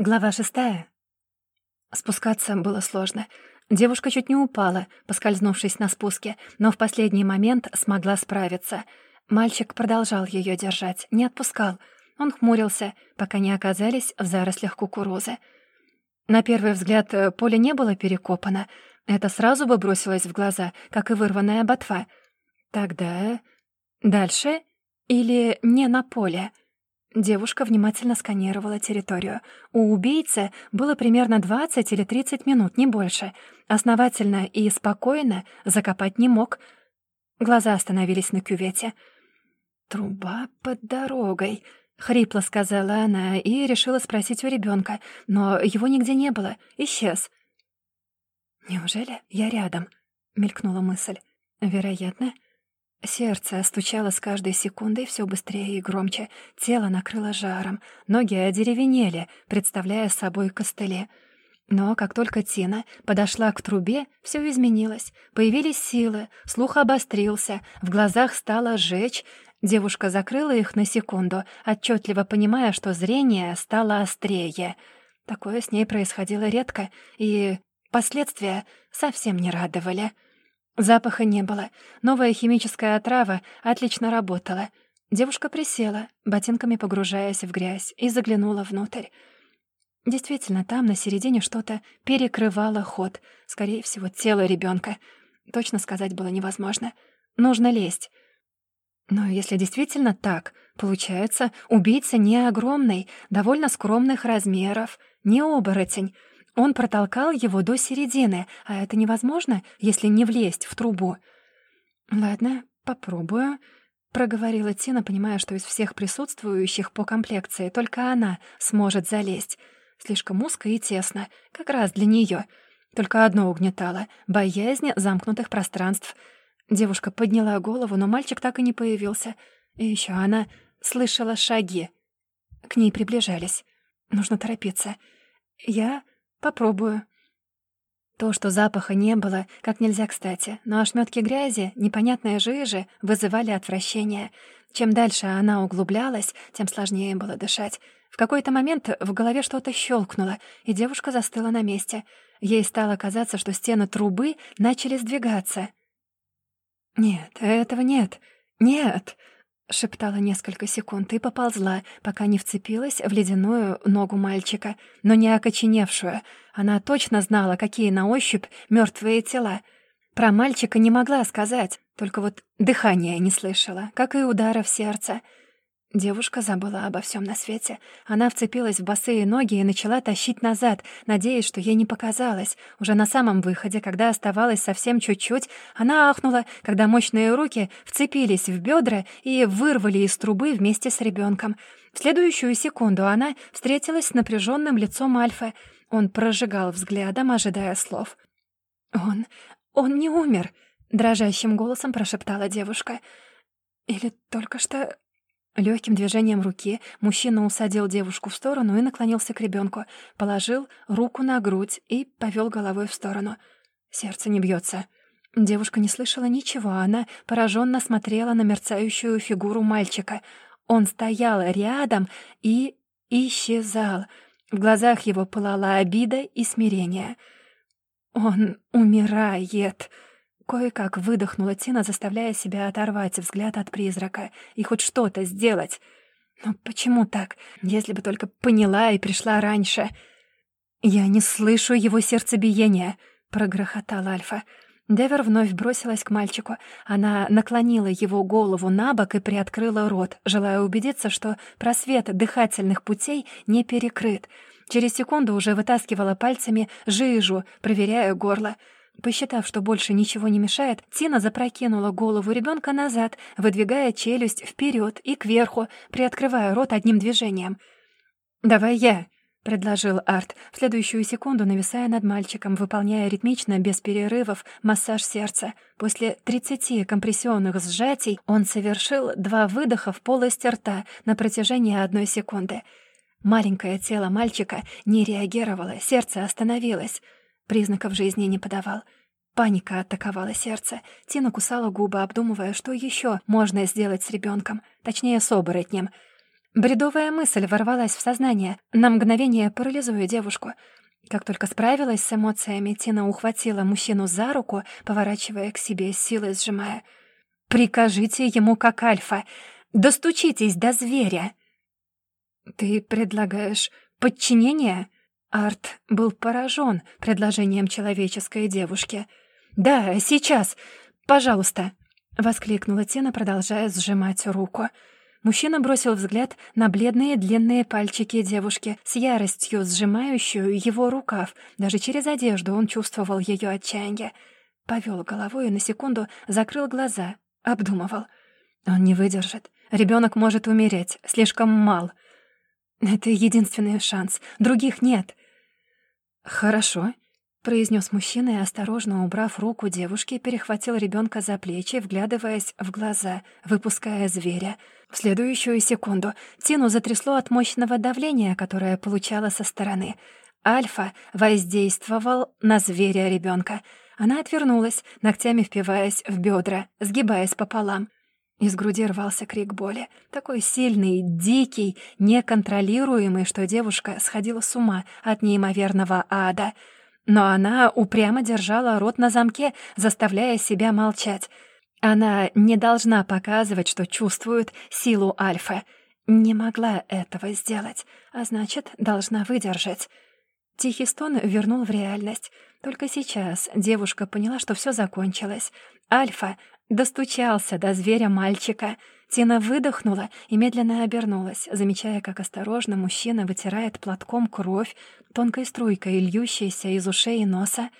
Глава шестая. Спускаться было сложно. Девушка чуть не упала, поскользнувшись на спуске, но в последний момент смогла справиться. Мальчик продолжал ее держать, не отпускал. Он хмурился, пока не оказались в зарослях кукурузы. На первый взгляд э, поле не было перекопано. Это сразу бы бросилось в глаза, как и вырванная ботва. Тогда дальше или не на поле — Девушка внимательно сканировала территорию. У убийцы было примерно 20 или 30 минут, не больше. Основательно и спокойно закопать не мог. Глаза остановились на кювете. «Труба под дорогой», — хрипло сказала она и решила спросить у ребенка, но его нигде не было, исчез. «Неужели я рядом?» — мелькнула мысль. «Вероятно». Сердце стучало с каждой секундой все быстрее и громче, тело накрыло жаром, ноги одеревенели, представляя собой костыли. Но как только Тина подошла к трубе, все изменилось. Появились силы, слух обострился, в глазах стало жечь. Девушка закрыла их на секунду, отчетливо понимая, что зрение стало острее. Такое с ней происходило редко, и последствия совсем не радовали. Запаха не было. Новая химическая отрава отлично работала. Девушка присела, ботинками погружаясь в грязь, и заглянула внутрь. Действительно, там на середине что-то перекрывало ход. Скорее всего, тело ребенка. Точно сказать было невозможно. Нужно лезть. Но если действительно так, получается, убийца не огромный, довольно скромных размеров, не оборотень — он протолкал его до середины, а это невозможно, если не влезть в трубу. «Ладно, попробую», — проговорила Тина, понимая, что из всех присутствующих по комплекции только она сможет залезть. Слишком узко и тесно, как раз для нее. Только одно угнетало — боязнь замкнутых пространств. Девушка подняла голову, но мальчик так и не появился. И еще она слышала шаги. К ней приближались. Нужно торопиться. Я Попробую. То, что запаха не было, как нельзя кстати, но ошметки грязи, непонятные жижи вызывали отвращение. Чем дальше она углублялась, тем сложнее было дышать. В какой-то момент в голове что-то щелкнуло, и девушка застыла на месте. Ей стало казаться, что стены трубы начали сдвигаться. «Нет, этого нет. Нет!» — шептала несколько секунд и поползла, пока не вцепилась в ледяную ногу мальчика, но не окоченевшую. Она точно знала, какие на ощупь мертвые тела. Про мальчика не могла сказать, только вот дыхания не слышала, как и удара в сердце — Девушка забыла обо всем на свете. Она вцепилась в босые ноги и начала тащить назад, надеясь, что ей не показалось. Уже на самом выходе, когда оставалось совсем чуть-чуть, она ахнула, когда мощные руки вцепились в бедра и вырвали из трубы вместе с ребенком. В следующую секунду она встретилась с напряженным лицом Альфа. Он прожигал взглядом, ожидая слов. «Он... он не умер», — дрожащим голосом прошептала девушка. «Или только что Легким движением руки мужчина усадил девушку в сторону и наклонился к ребенку, положил руку на грудь и повел головой в сторону. Сердце не бьется. Девушка не слышала ничего, она пораженно смотрела на мерцающую фигуру мальчика. Он стоял рядом и исчезал. В глазах его пылала обида и смирение. «Он умирает!» Кое-как выдохнула Тина, заставляя себя оторвать взгляд от призрака и хоть что-то сделать. Но почему так? Если бы только поняла и пришла раньше. «Я не слышу его сердцебиения», — прогрохотал Альфа. Девер вновь бросилась к мальчику. Она наклонила его голову на бок и приоткрыла рот, желая убедиться, что просвет дыхательных путей не перекрыт. Через секунду уже вытаскивала пальцами жижу, проверяя горло. Посчитав, что больше ничего не мешает, Тина запрокинула голову ребенка назад, выдвигая челюсть вперед и кверху, приоткрывая рот одним движением. «Давай я», — предложил Арт, в следующую секунду нависая над мальчиком, выполняя ритмично, без перерывов, массаж сердца. После тридцати компрессионных сжатий он совершил два выдоха в полости рта на протяжении одной секунды. Маленькое тело мальчика не реагировало, сердце остановилось — Признаков жизни не подавал. Паника атаковала сердце. Тина кусала губы, обдумывая, что еще можно сделать с ребенком, точнее, с оборотнем. Бредовая мысль ворвалась в сознание, на мгновение парализуя девушку. Как только справилась с эмоциями, Тина ухватила мужчину за руку, поворачивая к себе, силой сжимая. «Прикажите ему как альфа! Достучитесь до зверя!» «Ты предлагаешь подчинение?» Арт был поражен предложением человеческой девушки. «Да, сейчас! Пожалуйста!» — воскликнула Тина, продолжая сжимать руку. Мужчина бросил взгляд на бледные длинные пальчики девушки, с яростью сжимающую его рукав. Даже через одежду он чувствовал ее отчаяние. Повел головой и на секунду закрыл глаза, обдумывал. Он не выдержит. Ребенок может умереть, слишком мал. Это единственный шанс. Других нет. Хорошо, произнес мужчина и, осторожно убрав руку девушки, перехватил ребенка за плечи, вглядываясь в глаза, выпуская зверя. В следующую секунду Тину затрясло от мощного давления, которое получала со стороны. Альфа воздействовал на зверя ребенка. Она отвернулась, ногтями впиваясь в бедра, сгибаясь пополам. Из груди рвался крик боли, такой сильный, дикий, неконтролируемый, что девушка сходила с ума от неимоверного ада. Но она упрямо держала рот на замке, заставляя себя молчать. Она не должна показывать, что чувствует силу Альфа. Не могла этого сделать, а значит, должна выдержать. Тихий стон вернул в реальность. Только сейчас девушка поняла, что все закончилось. Альфа Достучался до зверя мальчика. Тина выдохнула и медленно обернулась, замечая, как осторожно мужчина вытирает платком кровь, тонкой струйкой, льющейся из ушей и носа.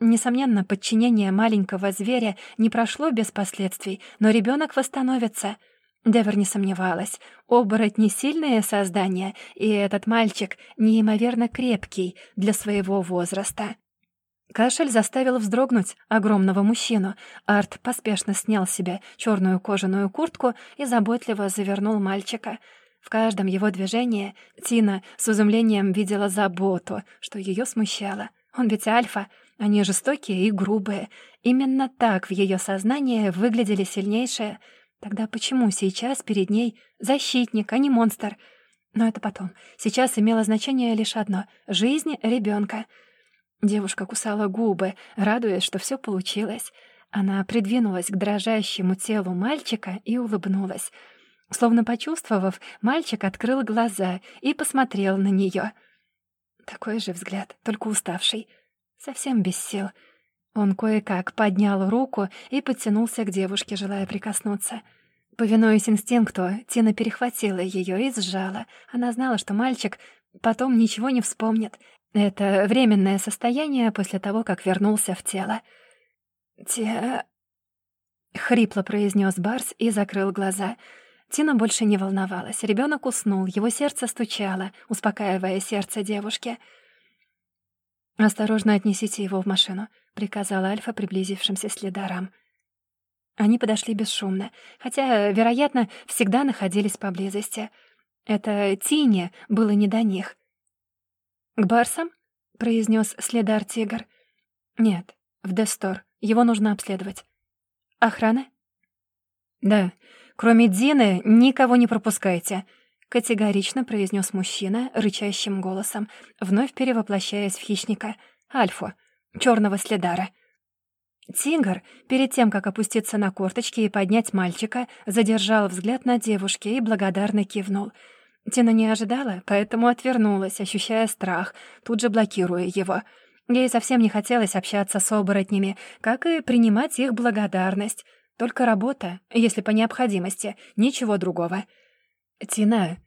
Несомненно, подчинение маленького зверя не прошло без последствий, но ребенок восстановится. Девер не сомневалась. Оборотни — сильные создания, и этот мальчик неимоверно крепкий для своего возраста. Кашель заставил вздрогнуть огромного мужчину. Арт поспешно снял с себя черную кожаную куртку и заботливо завернул мальчика. В каждом его движении Тина с изумлением видела заботу, что ее смущало. Он ведь альфа, они жестокие и грубые. Именно так в ее сознании выглядели сильнейшие. Тогда почему сейчас перед ней защитник, а не монстр? Но это потом. Сейчас имело значение лишь одно — жизнь ребенка — Девушка кусала губы, радуясь, что все получилось. Она придвинулась к дрожащему телу мальчика и улыбнулась. Словно почувствовав, мальчик открыл глаза и посмотрел на нее. Такой же взгляд, только уставший, совсем без сил. Он кое-как поднял руку и подтянулся к девушке, желая прикоснуться. Повинуясь инстинкту, Тина перехватила ее и сжала. Она знала, что мальчик потом ничего не вспомнит, это временное состояние после того, как вернулся в тело. «Те...» — хрипло произнес Барс и закрыл глаза. Тина больше не волновалась. Ребенок уснул, его сердце стучало, успокаивая сердце девушки. «Осторожно отнесите его в машину», — приказал Альфа приблизившимся следарам. Они подошли бесшумно, хотя, вероятно, всегда находились поблизости. Это Тине было не до них. «К барсам?» — произнес следар Тигр. «Нет, в Дестор. Его нужно обследовать». «Охрана?» «Да. Кроме Дины, никого не пропускайте», — категорично произнес мужчина рычащим голосом, вновь перевоплощаясь в хищника. Альфу, черного следара. Тигр, перед тем, как опуститься на корточки и поднять мальчика, задержал взгляд на девушке и благодарно кивнул — Тина не ожидала, поэтому отвернулась, ощущая страх, тут же блокируя его. Ей совсем не хотелось общаться с оборотнями, как и принимать их благодарность. Только работа, если по необходимости, ничего другого. «Тина...»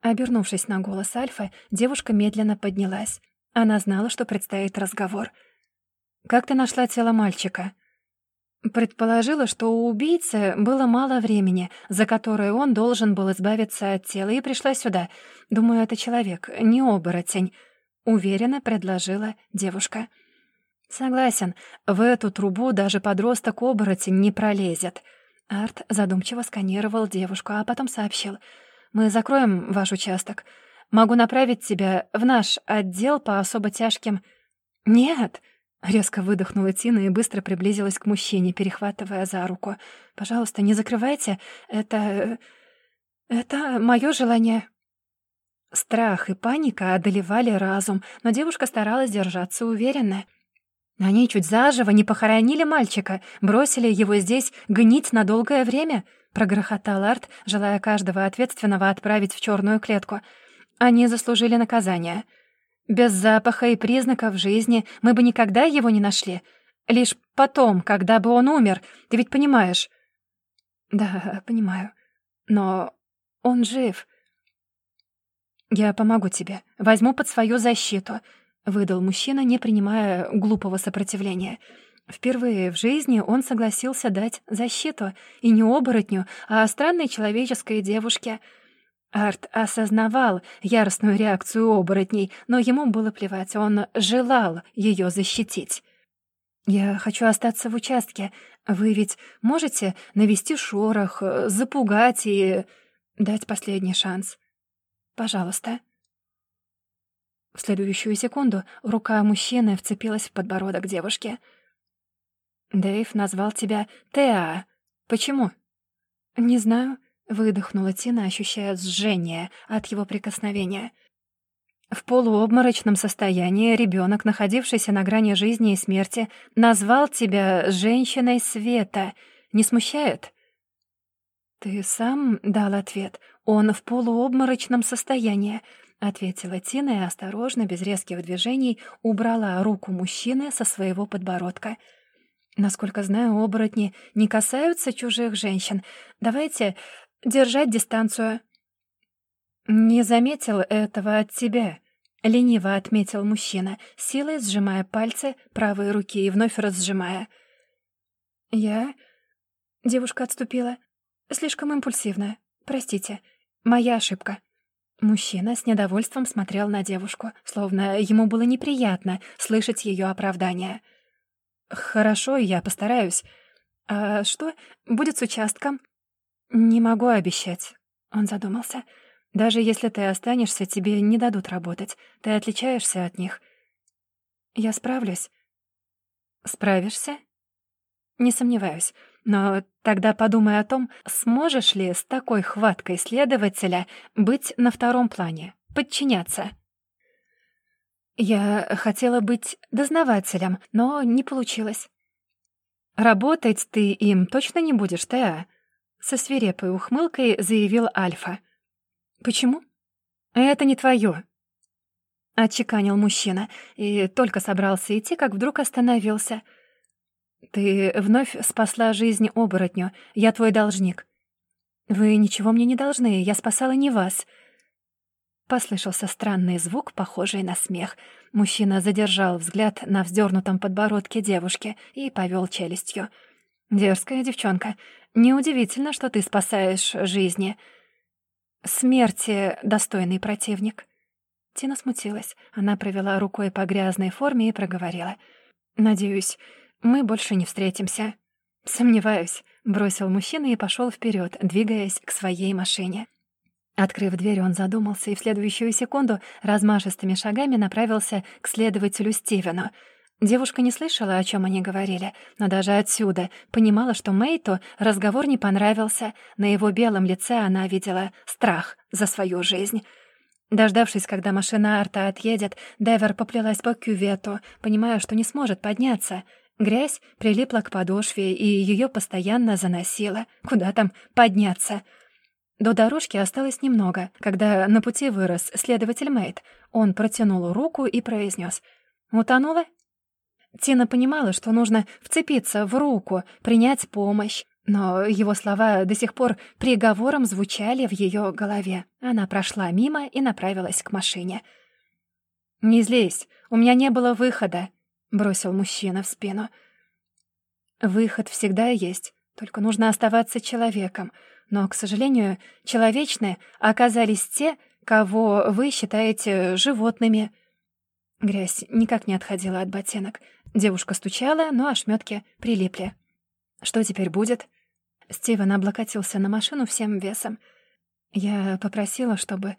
Обернувшись на голос Альфа, девушка медленно поднялась. Она знала, что предстоит разговор. «Как ты нашла тело мальчика?» Предположила, что у убийцы было мало времени, за которое он должен был избавиться от тела, и пришла сюда. Думаю, это человек, не оборотень. Уверенно предложила девушка. Согласен, в эту трубу даже подросток-оборотень не пролезет. Арт задумчиво сканировал девушку, а потом сообщил. «Мы закроем ваш участок. Могу направить тебя в наш отдел по особо тяжким...» «Нет!» Резко выдохнула Тина и быстро приблизилась к мужчине, перехватывая за руку. «Пожалуйста, не закрывайте. Это...» Это мое желание». Страх и паника одолевали разум, но девушка старалась держаться уверенно. Они чуть заживо не похоронили мальчика, бросили его здесь гнить на долгое время, прогрохотал Арт, желая каждого ответственного отправить в черную клетку. Они заслужили наказание. Без запаха и признаков жизни мы бы никогда его не нашли. Лишь потом, когда бы он умер, ты ведь понимаешь? Да, понимаю. Но он жив. Я помогу тебе. Возьму под свою защиту. — выдал мужчина, не принимая глупого сопротивления. Впервые в жизни он согласился дать защиту, и не оборотню, а странной человеческой девушке. Арт осознавал яростную реакцию оборотней, но ему было плевать, он желал ее защитить. «Я хочу остаться в участке. Вы ведь можете навести шорох, запугать и дать последний шанс? Пожалуйста». В следующую секунду рука мужчины вцепилась в подбородок девушки. «Дэйв назвал тебя Теа. Почему?» «Не знаю», — выдохнула Тина, ощущая сжение от его прикосновения. В полуобморочном состоянии ребенок, находившийся на грани жизни и смерти, назвал тебя женщиной света. Не смущает? Ты сам дал ответ. Он в полуобморочном состоянии. — ответила Тина и осторожно, без резких движений, убрала руку мужчины со своего подбородка. «Насколько знаю, оборотни не касаются чужих женщин. Давайте держать дистанцию». «Не заметил этого от тебя», — лениво отметил мужчина, силой сжимая пальцы правой руки и вновь разжимая. «Я...» — девушка отступила. «Слишком импульсивно. Простите. Моя ошибка». Мужчина с недовольством смотрел на девушку, словно ему было неприятно слышать ее оправдание. «Хорошо, я постараюсь. А что будет с участком?» «Не могу обещать», — он задумался. «Даже если ты останешься, тебе не дадут работать. Ты отличаешься от них». «Я справлюсь». «Справишься?» «Не сомневаюсь. Но тогда подумай о том, сможешь ли с такой хваткой следователя быть на втором плане, подчиняться. Я хотела быть дознавателем, но не получилось. Работать ты им точно не будешь, Теа? Со свирепой ухмылкой заявил Альфа. Почему? Это не твое. Отчеканил мужчина и только собрался идти, как вдруг остановился — «Ты вновь спасла жизнь оборотню. Я твой должник». «Вы ничего мне не должны, я спасала не вас». Послышался странный звук, похожий на смех. Мужчина задержал взгляд на вздернутом подбородке девушки и повел челюстью. «Дерзкая девчонка. Неудивительно, что ты спасаешь жизни. Смерти достойный противник». Тина смутилась. Она провела рукой по грязной форме и проговорила. «Надеюсь, мы больше не встретимся». «Сомневаюсь», — бросил мужчина и пошел вперед, двигаясь к своей машине. Открыв дверь, он задумался и в следующую секунду размашистыми шагами направился к следователю Стивену. Девушка не слышала, о чем они говорили, но даже отсюда понимала, что Мэйту разговор не понравился. На его белом лице она видела страх за свою жизнь. Дождавшись, когда машина Арта отъедет, Девер поплелась по кювету, понимая, что не сможет подняться — Грязь прилипла к подошве, и ее постоянно заносило. Куда там подняться? До дорожки осталось немного, когда на пути вырос следователь Мэйд. Он протянул руку и произнес: «Утонула?» Тина понимала, что нужно вцепиться в руку, принять помощь, но его слова до сих пор приговором звучали в ее голове. Она прошла мимо и направилась к машине. «Не злись, у меня не было выхода», бросил мужчина в спину. Выход всегда есть, только нужно оставаться человеком. Но, к сожалению, человечные оказались те, кого вы считаете животными. Грязь никак не отходила от ботинок. Девушка стучала, но ошметки прилипли. Что теперь будет? Стивен облокотился на машину всем весом. Я попросила, чтобы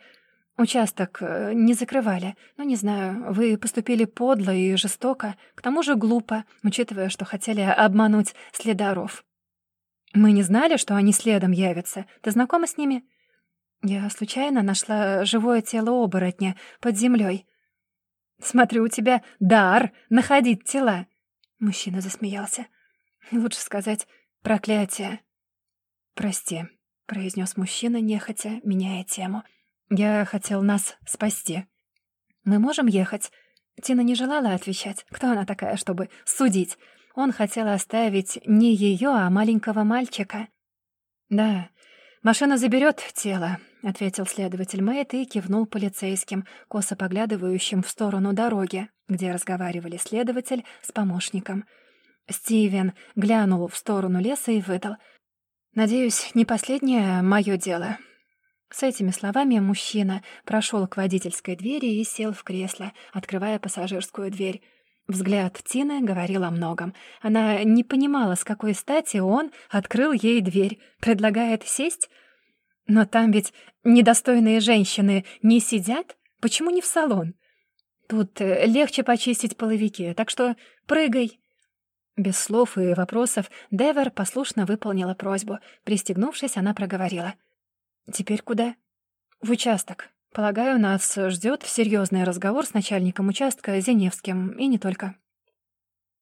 Участок э, не закрывали. Ну, не знаю, вы поступили подло и жестоко, к тому же глупо, учитывая, что хотели обмануть следаров. Мы не знали, что они следом явятся. Ты знакома с ними? «Я случайно нашла живое тело оборотня под землей. «Смотрю, у тебя дар находить тела!» Мужчина засмеялся. «Лучше сказать проклятие». «Прости», — произнес мужчина, нехотя, меняя тему. «Я хотел нас спасти. Мы можем ехать?» Тина не желала отвечать. Кто она такая, чтобы судить? Он хотел оставить не ее, а маленького мальчика. «Да, машина заберет тело», — ответил следователь Мэйт и кивнул полицейским, косо поглядывающим в сторону дороги, где разговаривали следователь с помощником. Стивен глянул в сторону леса и выдал. «Надеюсь, не последнее мое дело». С этими словами мужчина прошел к водительской двери и сел в кресло, открывая пассажирскую дверь. Взгляд Тины говорил о многом. Она не понимала, с какой стати он открыл ей дверь, предлагает сесть. Но там ведь недостойные женщины не сидят. Почему не в салон? Тут э, легче почистить половики, так что прыгай. Без слов и вопросов Девер послушно выполнила просьбу. Пристегнувшись, она проговорила. «Теперь куда?» «В участок. Полагаю, нас ждет серьезный разговор с начальником участка Зеневским, и не только».